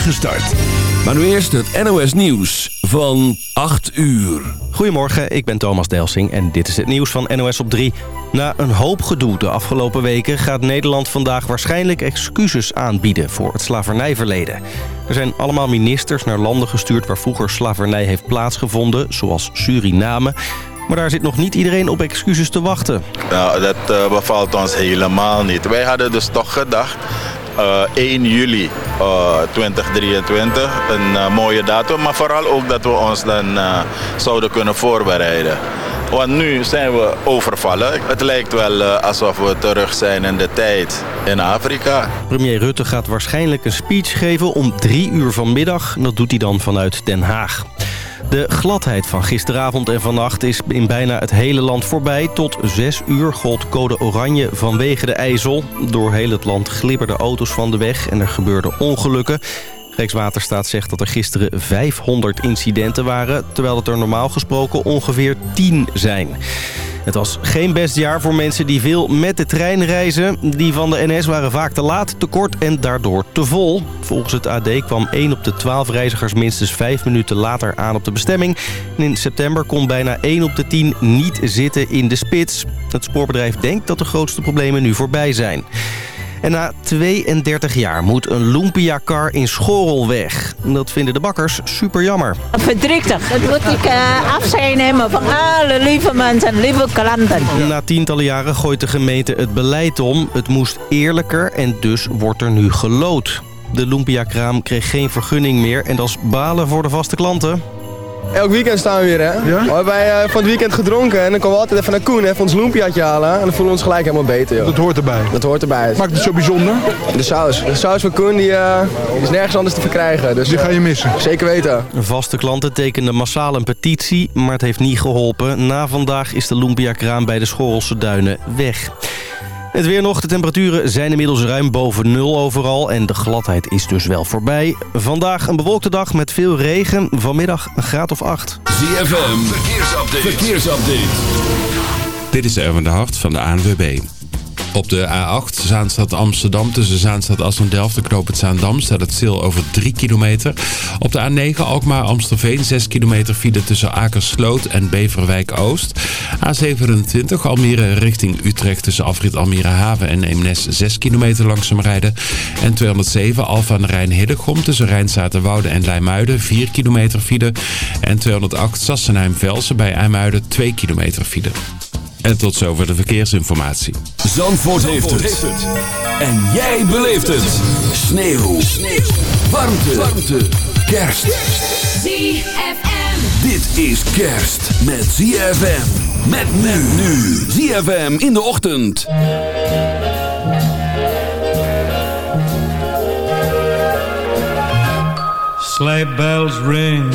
start. Maar nu eerst het NOS Nieuws van 8 uur. Goedemorgen, ik ben Thomas Delsing en dit is het nieuws van NOS op 3. Na een hoop gedoe de afgelopen weken gaat Nederland vandaag waarschijnlijk excuses aanbieden voor het slavernijverleden. Er zijn allemaal ministers naar landen gestuurd waar vroeger slavernij heeft plaatsgevonden, zoals Suriname. Maar daar zit nog niet iedereen op excuses te wachten. Nou, dat uh, bevalt ons helemaal niet. Wij hadden dus toch gedacht, uh, 1 juli uh, 2023, een mooie datum. Maar vooral ook dat we ons dan zouden kunnen voorbereiden. Want nu zijn we overvallen. Het lijkt wel alsof we terug zijn in de tijd in Afrika. Premier Rutte gaat waarschijnlijk een speech geven om drie uur vanmiddag. Dat doet hij dan vanuit Den Haag. De gladheid van gisteravond en vannacht is in bijna het hele land voorbij. Tot 6 uur gold code oranje vanwege de IJssel. Door heel het land glibberden auto's van de weg en er gebeurden ongelukken. Rijkswaterstaat zegt dat er gisteren 500 incidenten waren... terwijl het er normaal gesproken ongeveer 10 zijn. Het was geen best jaar voor mensen die veel met de trein reizen. Die van de NS waren vaak te laat, te kort en daardoor te vol. Volgens het AD kwam 1 op de 12 reizigers minstens 5 minuten later aan op de bestemming. En in september kon bijna 1 op de 10 niet zitten in de spits. Het spoorbedrijf denkt dat de grootste problemen nu voorbij zijn. En na 32 jaar moet een Lumpia-car in Schorel weg. Dat vinden de bakkers super jammer. Verdrietig. Dat moet ik uh, afzijn nemen van alle lieve mensen, lieve klanten. Na tientallen jaren gooit de gemeente het beleid om. Het moest eerlijker en dus wordt er nu gelood. De Lumpia-kraam kreeg geen vergunning meer en dat is balen voor de vaste klanten. Elk weekend staan we weer, hè? Ja? We hebben uh, van het weekend gedronken en dan komen we altijd even naar Koen, even ons loempiaatje halen. En dan voelen we ons gelijk helemaal beter, joh. Dat hoort erbij? Dat hoort erbij. Maakt het zo bijzonder? De saus. De saus van Koen, die, uh, die is nergens anders te verkrijgen. Dus, die ga je missen? Zeker weten. Vaste klanten tekenden massaal een petitie, maar het heeft niet geholpen. Na vandaag is de Lumpia-kraam bij de Schorrelse Duinen weg. Het weer nog. De temperaturen zijn inmiddels ruim boven nul overal. En de gladheid is dus wel voorbij. Vandaag een bewolkte dag met veel regen. Vanmiddag een graad of acht. ZFM. Verkeersupdate. Verkeersupdate. Dit is Erwin de Hart van de ANWB. Op de A8 Zaanstad Amsterdam tussen Zaanstad Assen Delft de knoop het Zaandam staat het stil over 3 kilometer. Op de A9 Alkmaar Amstelveen 6 kilometer file tussen Akersloot en Beverwijk Oost. A27 Almere richting Utrecht tussen afrit Almere Haven en Eemnes 6 kilometer langzaam rijden. En 207 Alfa aan de Rijn Hiddegom tussen Rijnstatenwoude en Leimuiden 4 kilometer file. En 208 Sassenheim Velsen bij IJmuiden 2 kilometer file. En tot zover de verkeersinformatie. Zandvoort, Zandvoort heeft, het. En jij beleeft het. Sneeuw. Sneeuw. Warmte. Warmte. Kerst. ZFM. Dit is kerst met ZFM. Met men nu. ZFM in de ochtend. Sleigh bells ring.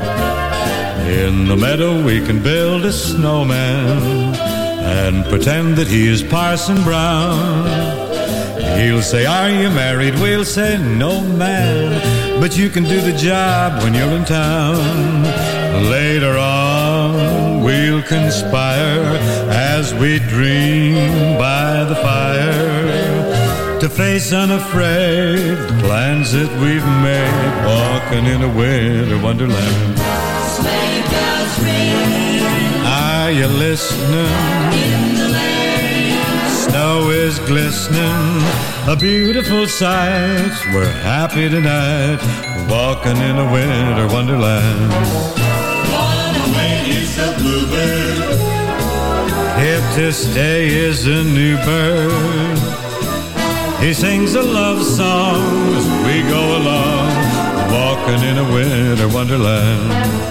In the meadow we can build a snowman and pretend that he is Parson Brown. He'll say, are you married? We'll say, no man, but you can do the job when you're in town. Later on we'll conspire as we dream by the fire to face unafraid the plans that we've made walking in a winter wonderland. Are you listening? Snow is glistening, a beautiful sight. We're happy tonight, walking in a winter wonderland. Gone away is the bluebird. Here to is a new bird. He sings a love song as we go along, walking in a winter wonderland.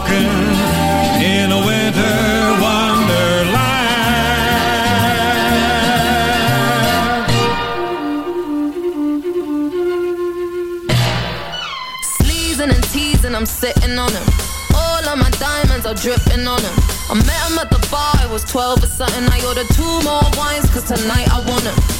Walking in a winter wonderland. Sleazing and teasing, I'm sitting on him. All of my diamonds are dripping on him. I met him at the bar, I was 12 or something. I ordered two more wines, cause tonight I want him.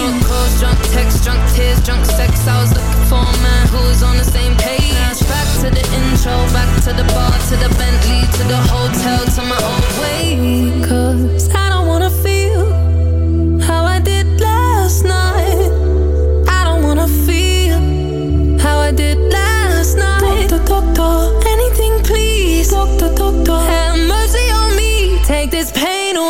Drunk calls, drunk texts, drunk tears, drunk sex. I was looking for a man who's on the same page. Back to the intro, back to the bar, to the Bentley, to the hotel, to my old way. Cause I don't wanna feel how I did last night. I don't wanna feel how I did last night. Doctor, doctor, anything please. Doctor, doctor, have mercy on me. Take this pain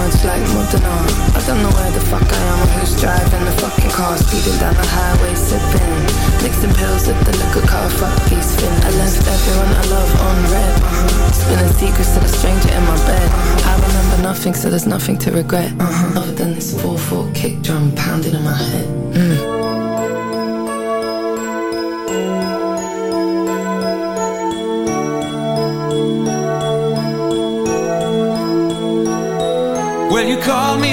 Smudged like Modena. I don't know where the fuck I am or who's driving the fucking car. Speeding down the highway, sipping. Mixing pills with the liquor car, fuck fin. I left everyone I love on red. Uh-huh. Spilling secrets to the stranger in my bed. I remember nothing, so there's nothing to regret. Uh-huh. Other than this 4-4 kick drum pounding in my head. Mm.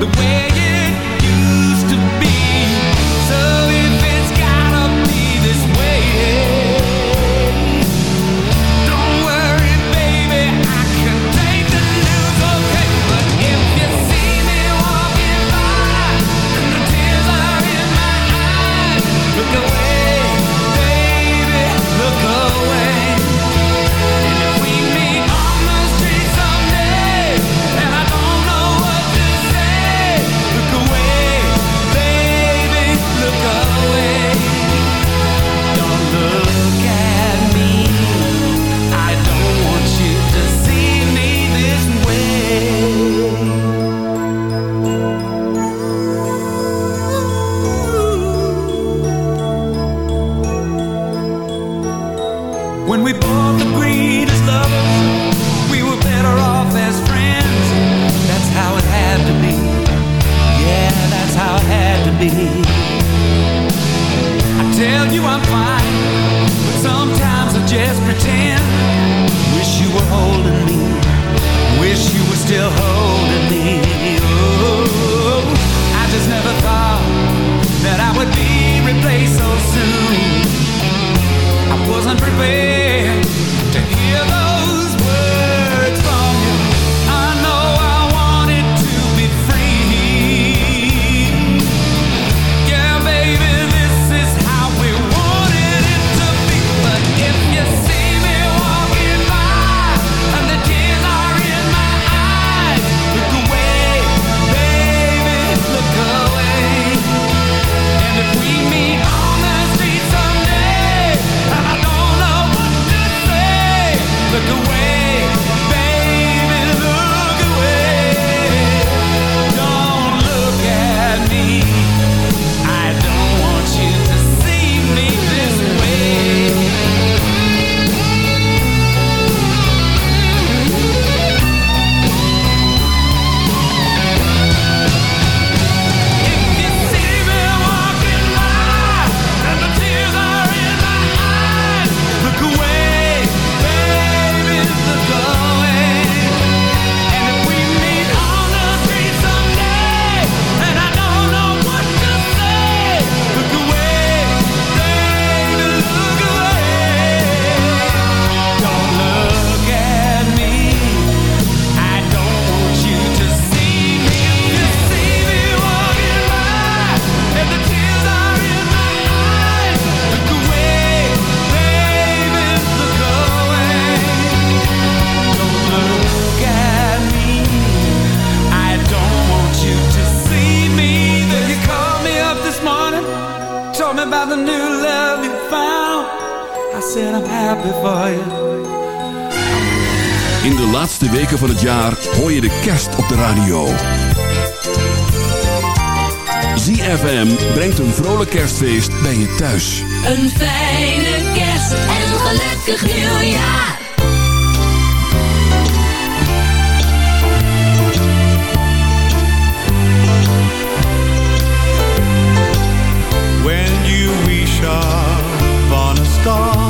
the way van het jaar hoor je de kerst op de radio. ZFM brengt een vrolijk kerstfeest bij je thuis. Een fijne kerst en een gelukkig nieuwjaar. When you wish upon a star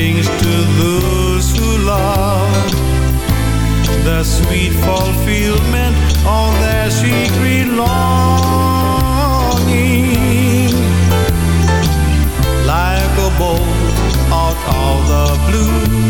brings to those who love the sweet fulfillment of their secret longing. Like a bolt out of the blue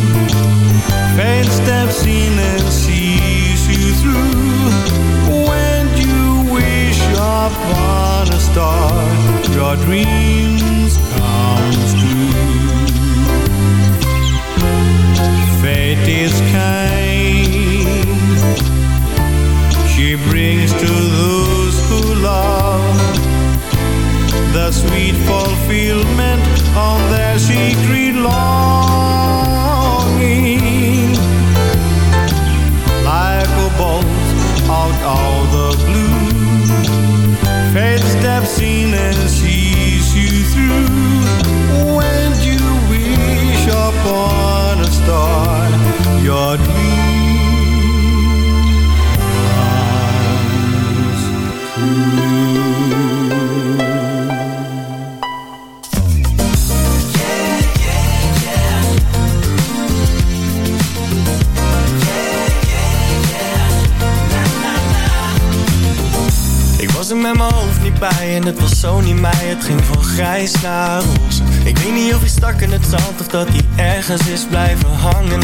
ergens it's blijven hangen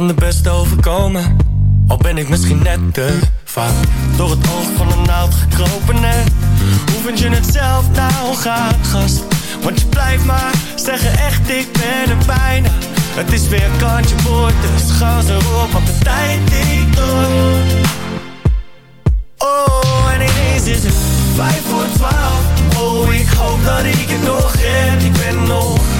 kan de best overkomen. Al ben ik misschien net te vaak Door het oog van een naald gekropen? Hoe vind je het zelf? Nou gaat gast? Want je blijft maar zeggen echt ik ben er bijna. Het is weer kantje boord dus gas erop wat de tijd die door. Oh en ineens is het vijf voor twaalf. Oh ik hoop dat ik het nog red. Ik ben nog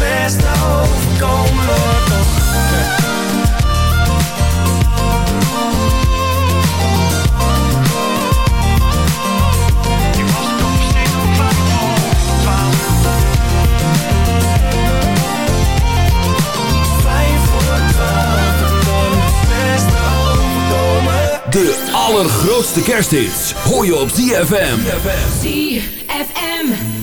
beste overkomen hoor toch De allergrootste kersthits hoor je op ZFM. ZFM.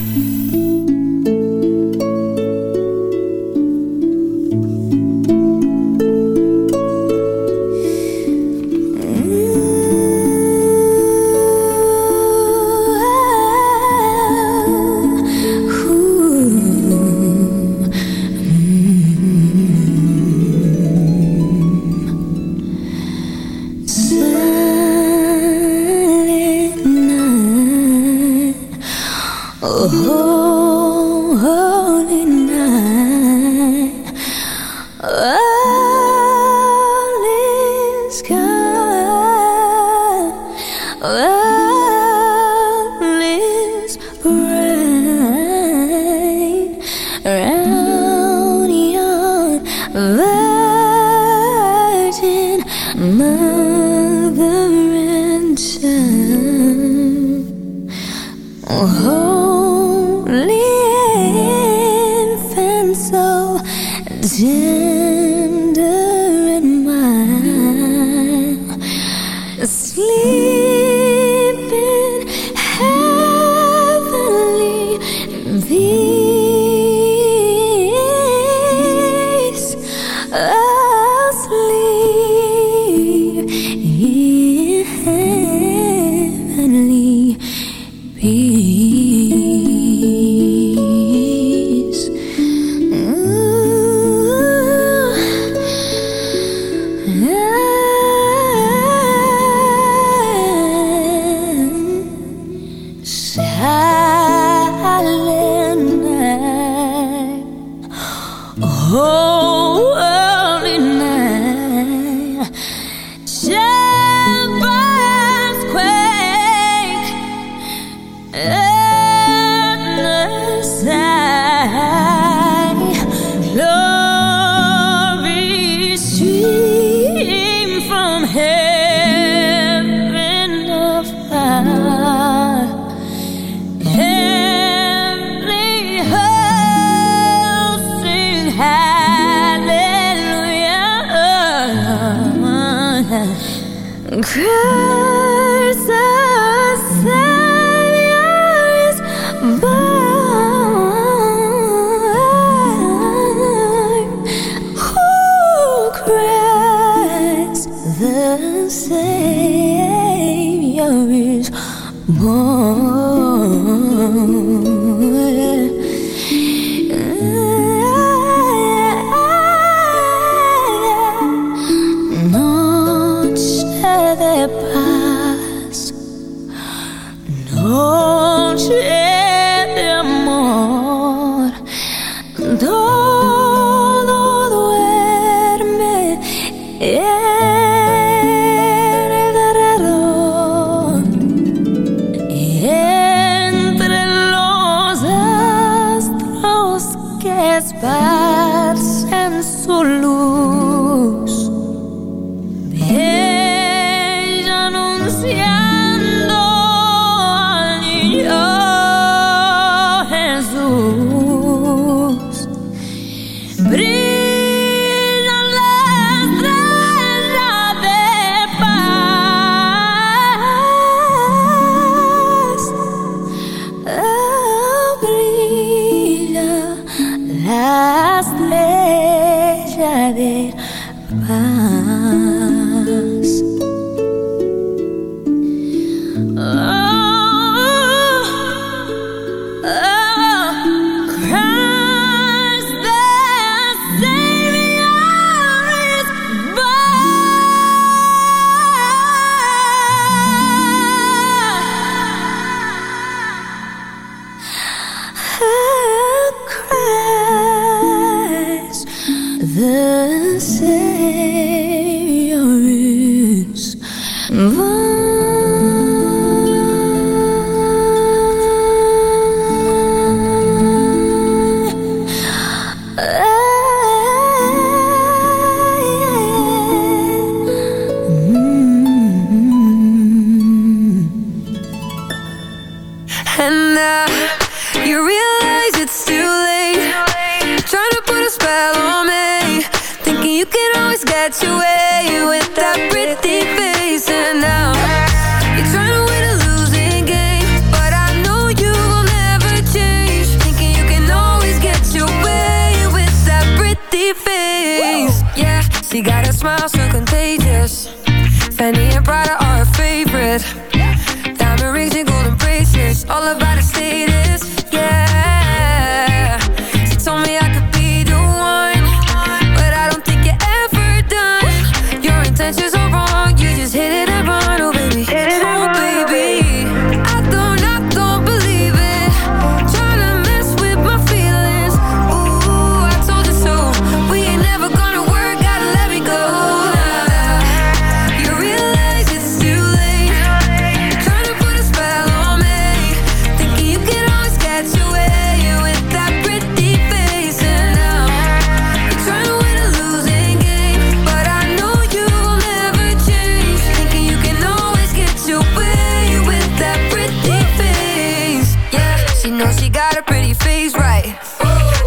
she got a pretty face, right?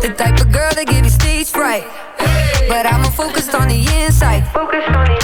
The type of girl that give you stage fright. But I'm focused on the inside. Focused on the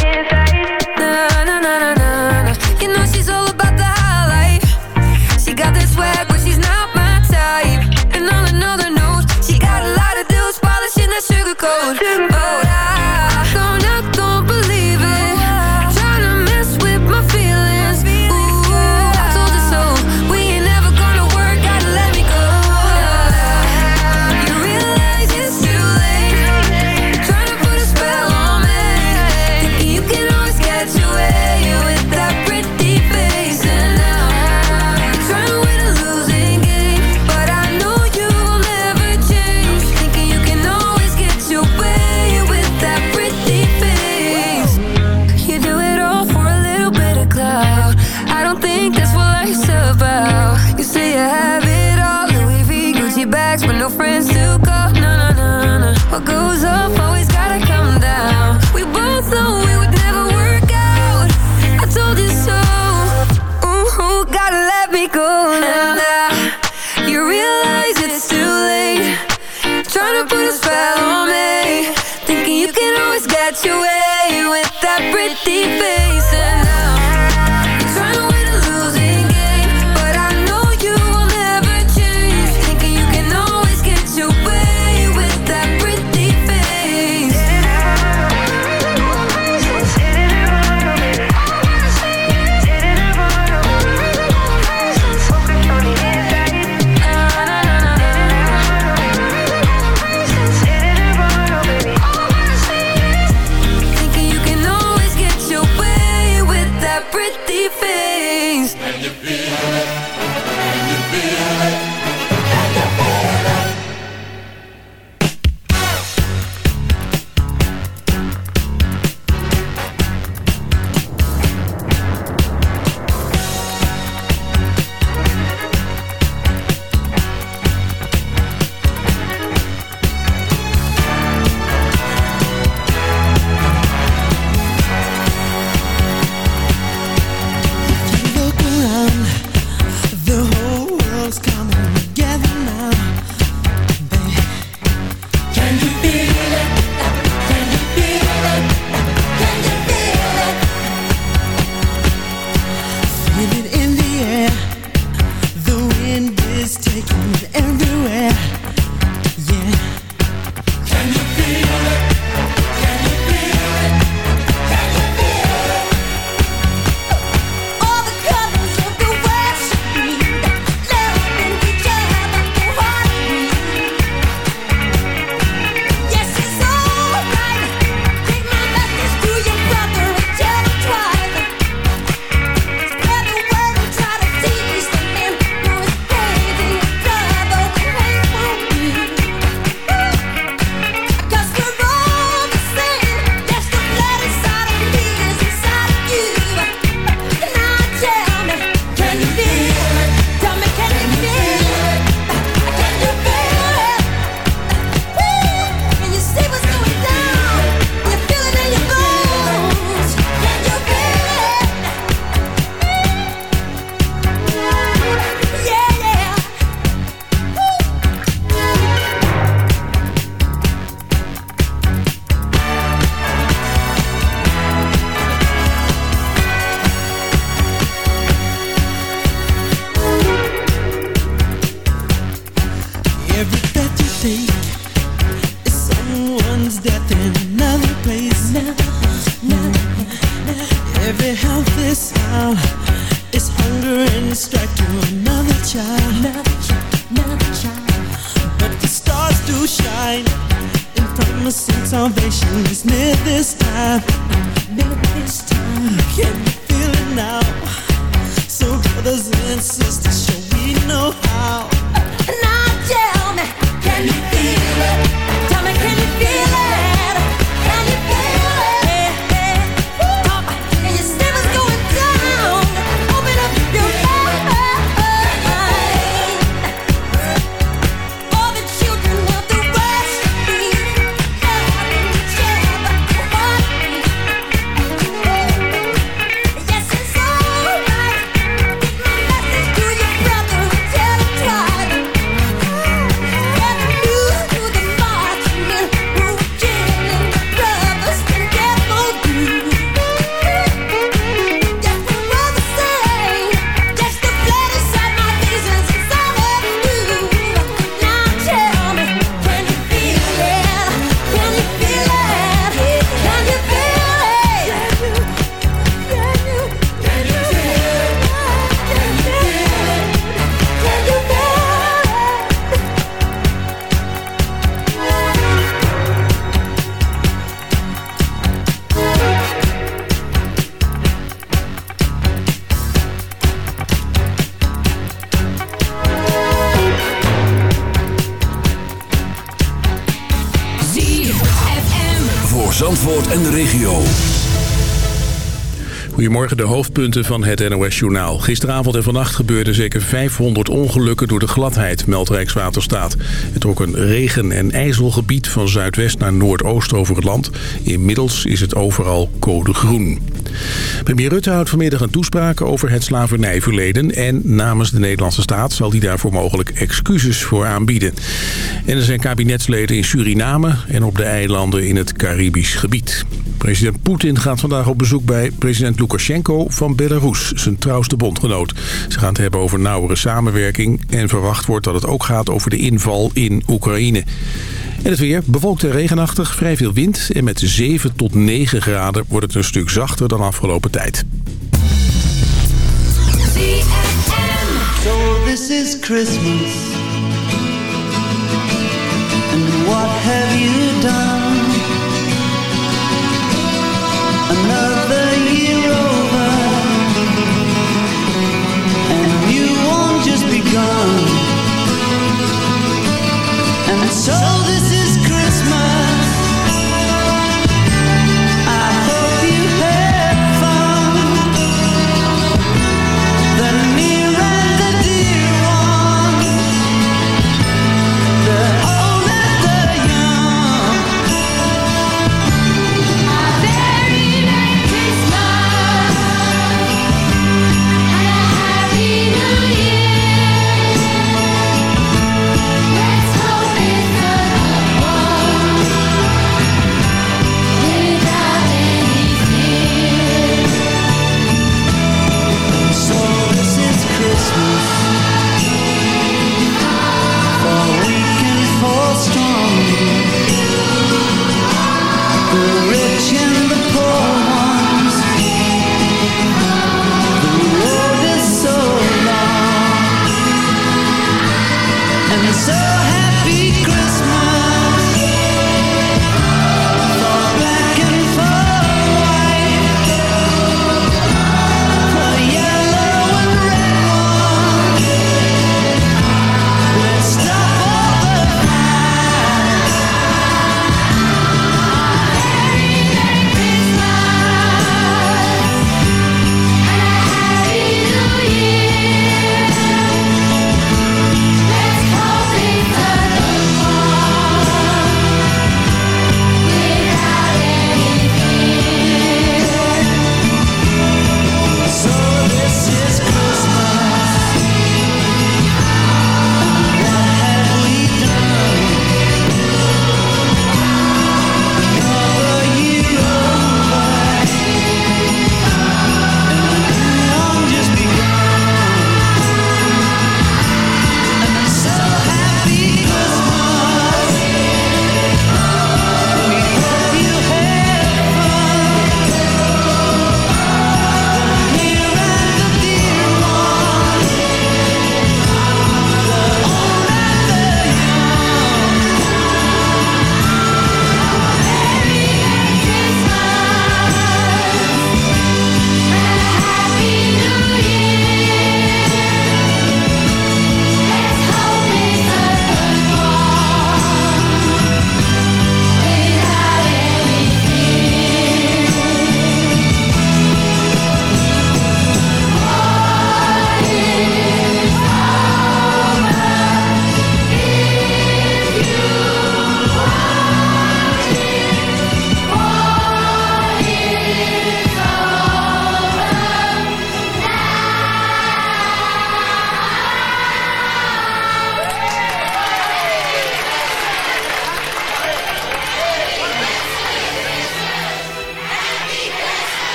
en de regio. Goedemorgen, de hoofdpunten van het NOS-journaal. Gisteravond en vannacht gebeurden zeker 500 ongelukken door de gladheid, meldt Rijkswaterstaat. Het trok een regen- en ijzelgebied van zuidwest naar noordoost over het land. Inmiddels is het overal code groen. Premier Rutte houdt vanmiddag een toespraak over het slavernijverleden... en namens de Nederlandse staat zal hij daarvoor mogelijk excuses voor aanbieden. En er zijn kabinetsleden in Suriname en op de eilanden in het Caribisch gebied. President Poetin gaat vandaag op bezoek bij president Lukashenko van Belarus, zijn trouwste bondgenoot. Ze gaan het hebben over nauwere samenwerking en verwacht wordt dat het ook gaat over de inval in Oekraïne. En het weer, bewolkt en regenachtig, vrij veel wind en met 7 tot 9 graden wordt het een stuk zachter dan afgelopen tijd. Another year over. And so this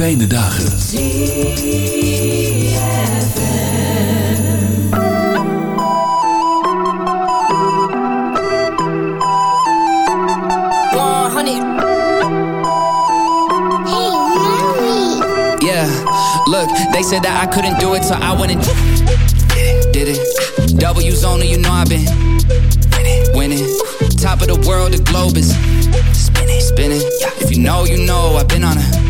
fijne dagen. One hundred. Yeah, look, they said that I couldn't do it, so I went and did it. W's only, you know I've been winning. Top of the world, the globe is spinning, spinning. If you know, you know, I've been on a what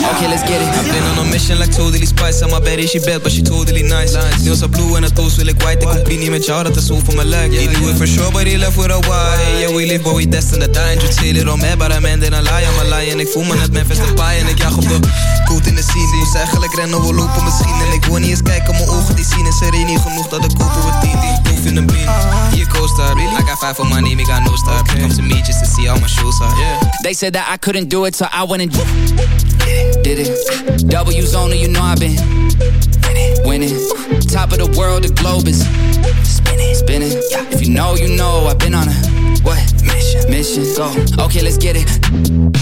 Okay, let's get it. I've been on a mission like totally spice. En mijn bed is je bed, but she totally nice. Nails are blue en het toast wil ik white. Ik compie niet met jou, dat is zo voor mijn lijk. Die doe it for sure, but he left with a why. Yeah, we live, but we destined to die. En je zit hier om me, but I'm ending a lie. I'm a lie. En ik voel me net Memphis Depay. En ik jag op de koet in de scene. Moest eigenlijk rennen, we lopen misschien. En ik wil niet eens kijken, mijn ogen die zien. Is er één niet genoeg dat ik kopen we 10 die proef in een bean. Hier co-star, I got five for my name, I got no star. Come to me just to see how my shoes are. Yeah. They said that I couldn't do it, so I went and did it. W's only, you know I've been winning. winning. Top of the world, the globe is spinning, spinning. If you know, you know I've been on a what mission? Mission, go. Okay, let's get it.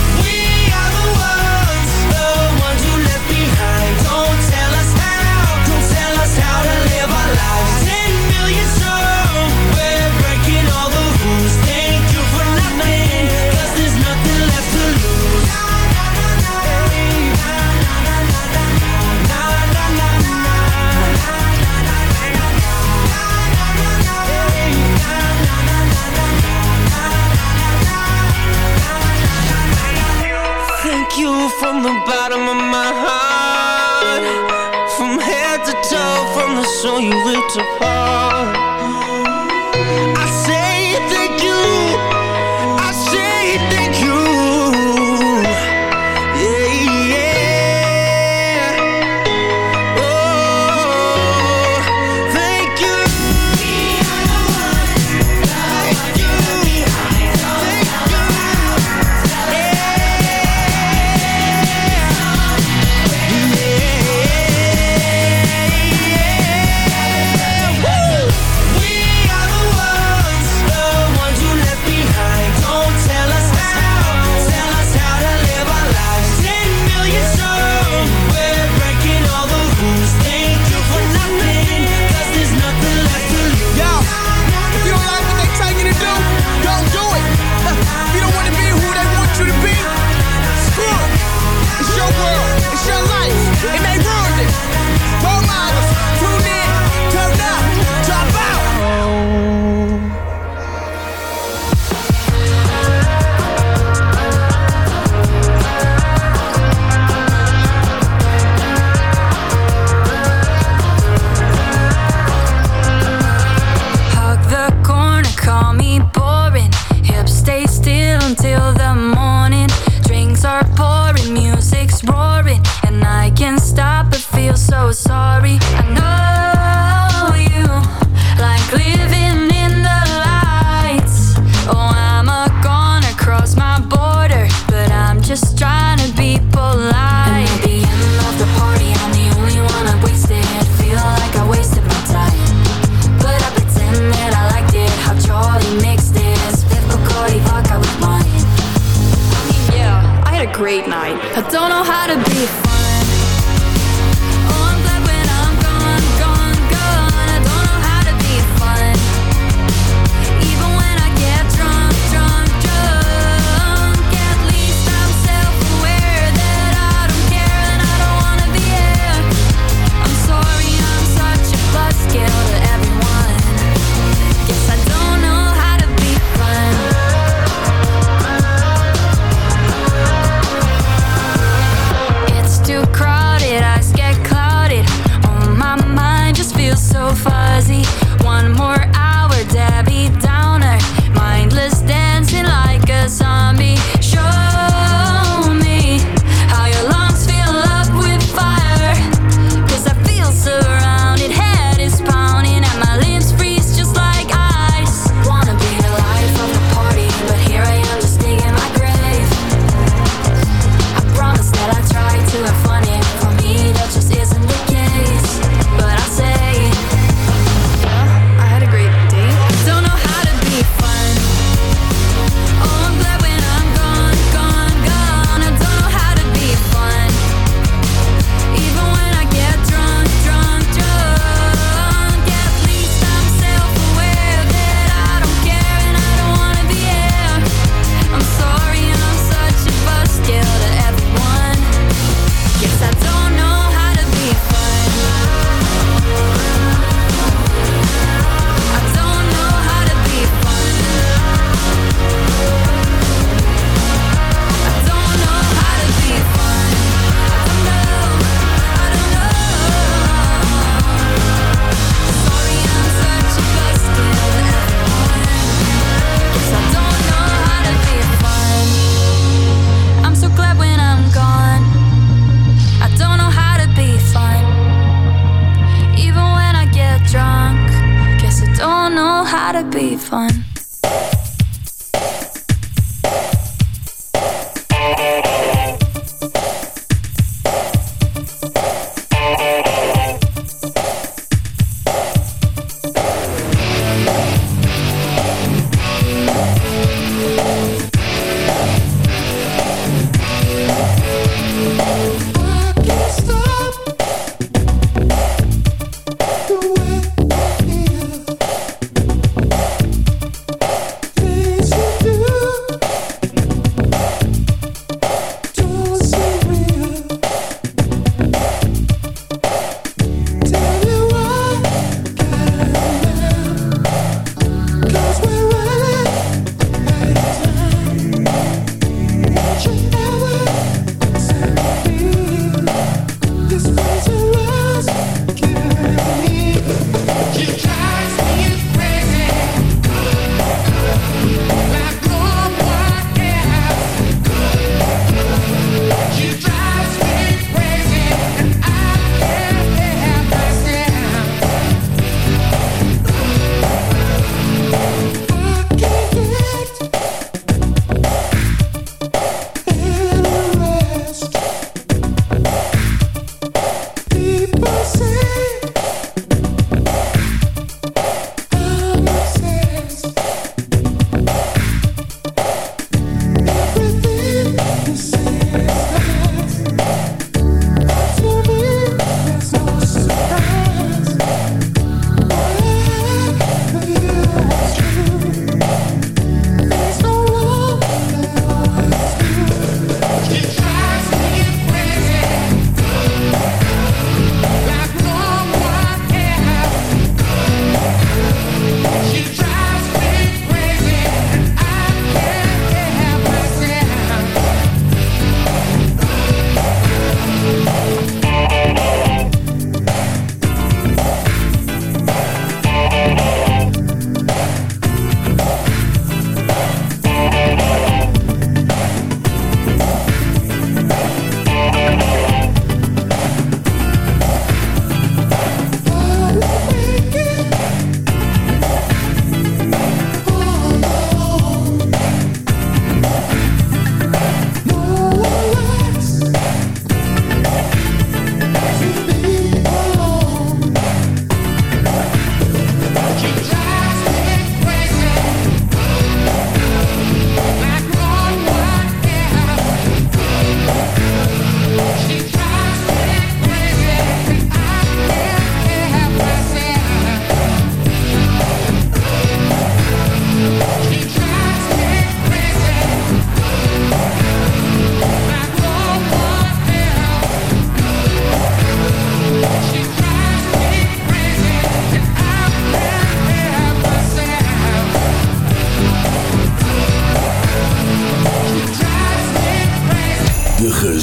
Soul you ripped apart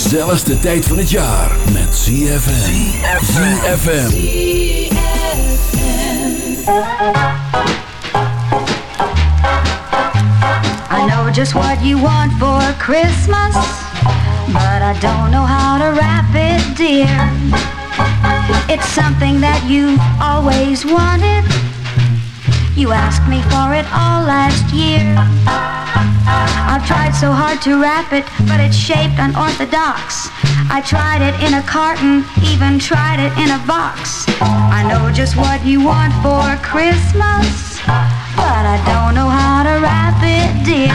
gezelligste tijd van het jaar met ZFM. ZFM. I know just what you want for Christmas, but I don't know how to wrap it, dear. It's something that you've always wanted. You asked me for it all last year. I've tried so hard to wrap it, but it's shaped unorthodox. I tried it in a carton, even tried it in a box. I know just what you want for Christmas, but I don't know how to wrap it, dear.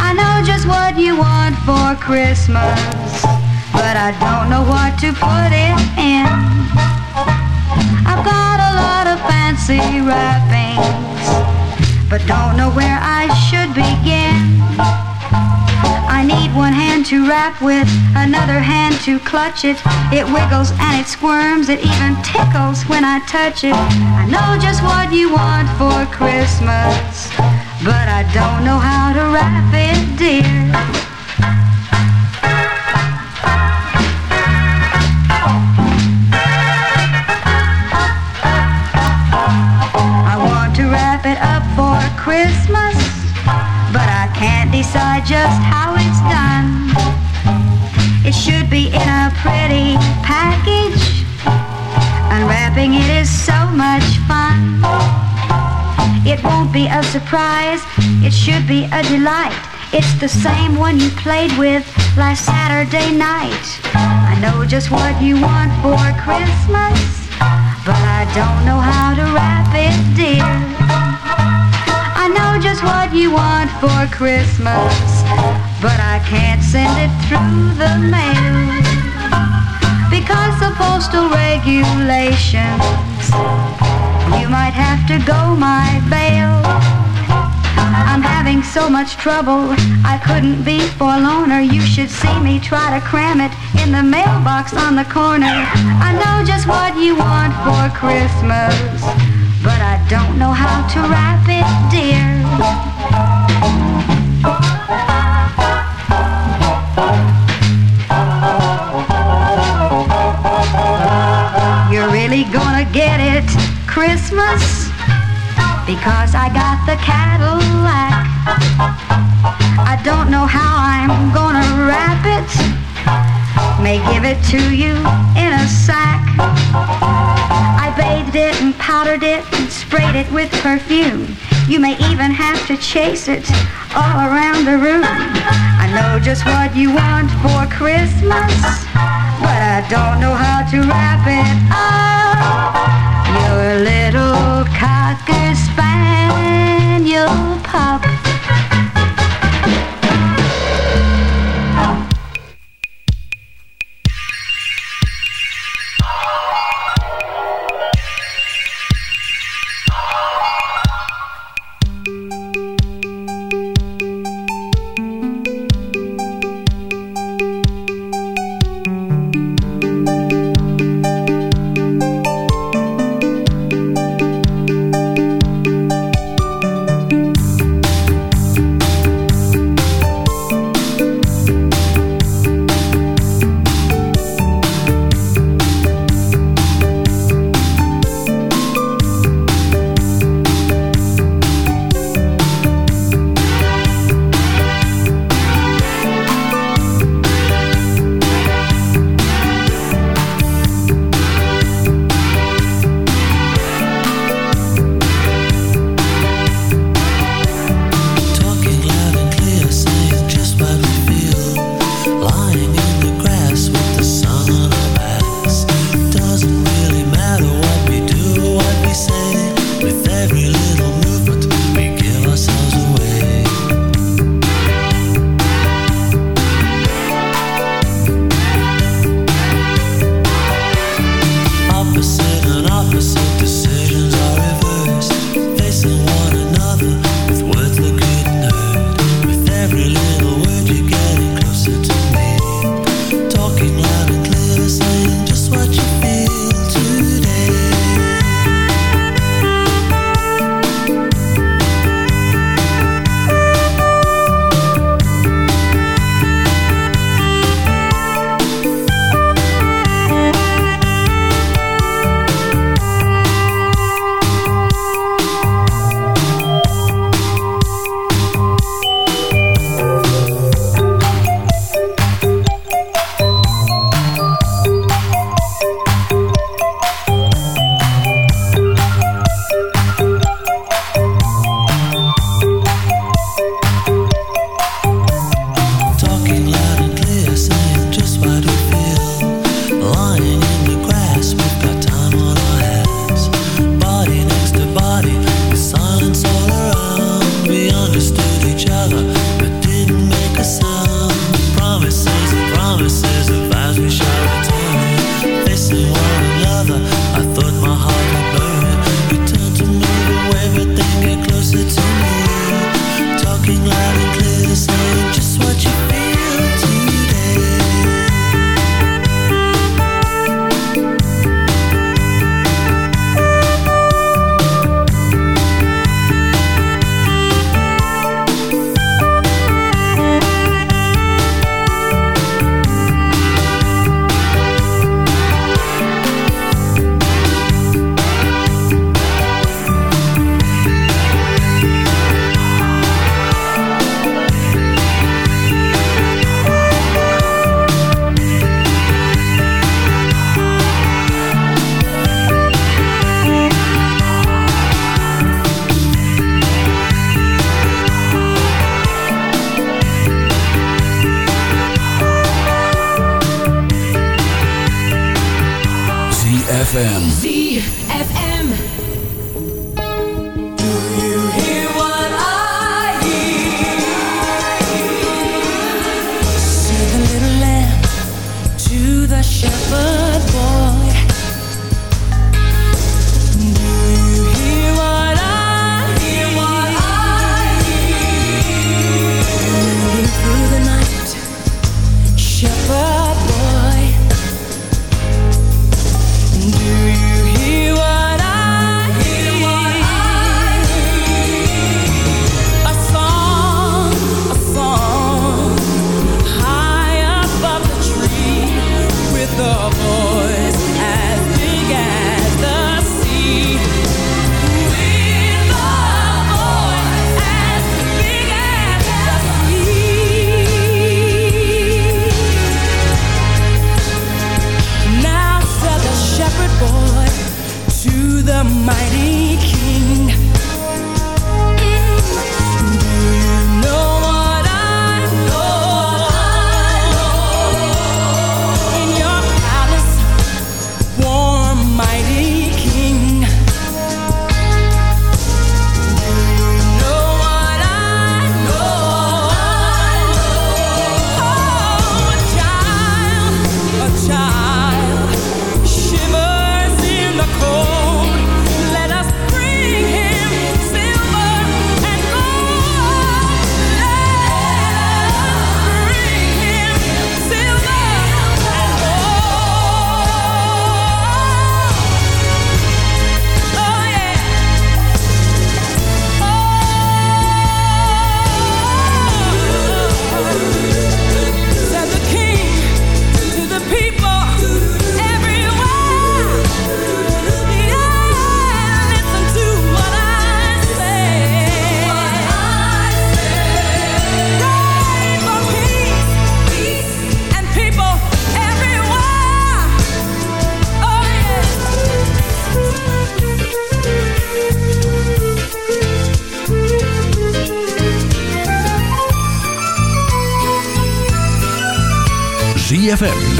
I know just what you want for Christmas, but I don't know what to put it in. I've got a lot of fancy wrappings, but don't know where I should begin. I need one hand to wrap with, another hand to clutch it. It wiggles and it squirms, it even tickles when I touch it. I know just what you want for Christmas, but I don't know how to wrap it, dear. Christmas, but I can't decide just how it's done. It should be in a pretty package. Unwrapping it is so much fun. It won't be a surprise, it should be a delight. It's the same one you played with last Saturday night. I know just what you want for Christmas, but I don't know how to wrap it, dear. I know just what you want for Christmas, but I can't send it through the mail because of postal regulations. You might have to go my bail. I'm having so much trouble, I couldn't be forlorn, or You should see me try to cram it in the mailbox on the corner. I know just what you want for Christmas, don't know how to wrap it, dear. You're really gonna get it Christmas because I got the Cadillac. I don't know how I'm gonna wrap it. May give it to you in a sack. I bathed it and powdered it sprayed it with perfume. You may even have to chase it all around the room. I know just what you want for Christmas, but I don't know how to wrap it up. Your little cocker spaniel pup.